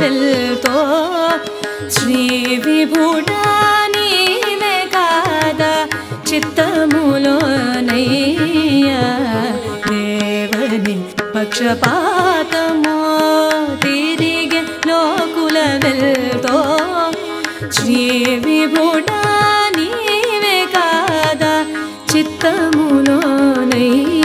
వెళ్తో శ్రీ విభుడానీనే కాదా చిత్తములోనయ్యా. దేవని పక్షపాతము తిరిగి లోకుల వెళ్తో శ్రీ విభుడానీవే కాదా చిత్తములోనయ్యా.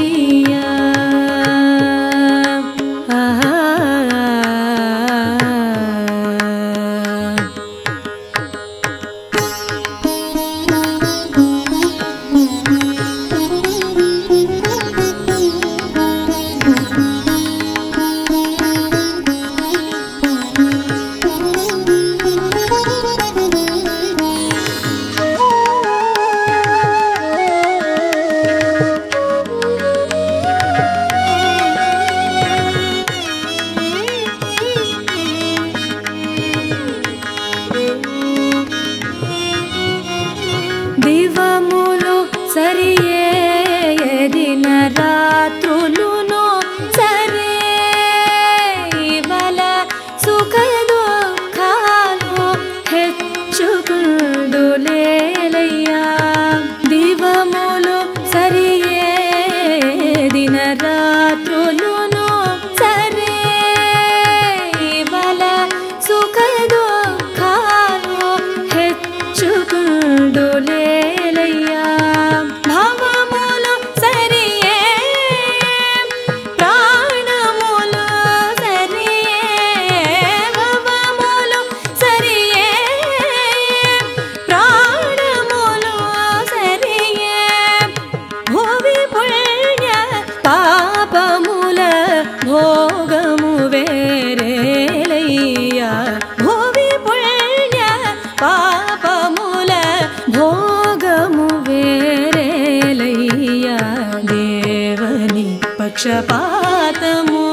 ಪಕ್ಷಪಾತಮೋ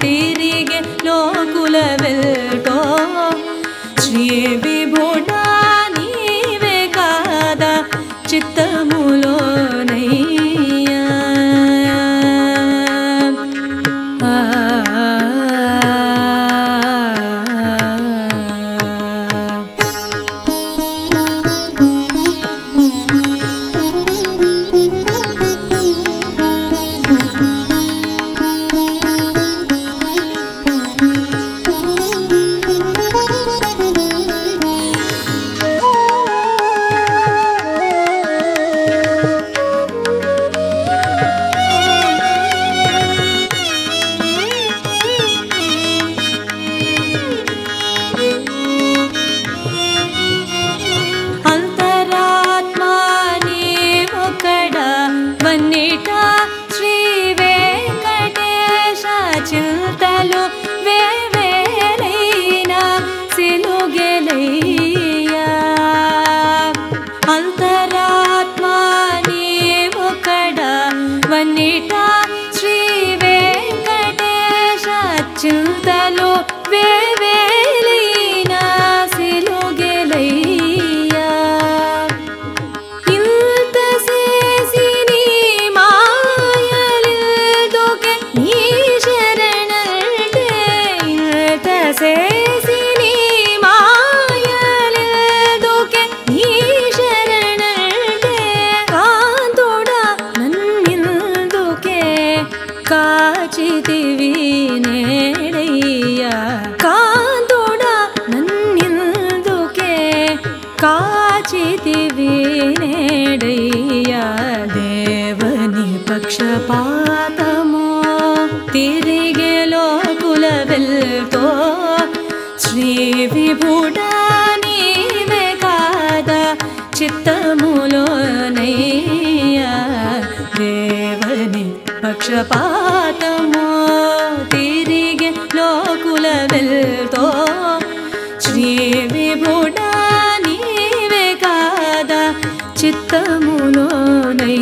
ತಿರಿಗೆ ಲೋಕುಲವೆಲ್ಟೋ ಶ್ರೀ कुलभेटो त्मा ने उकडम् वनिता काची नेण देवनि पक्षपातमो तिरि गेलो कुलबलो श्रीवि भुटनि कादा चिलो न देवनि पक्षपातमो तिरि गो कुलबलो చిత్తములోనై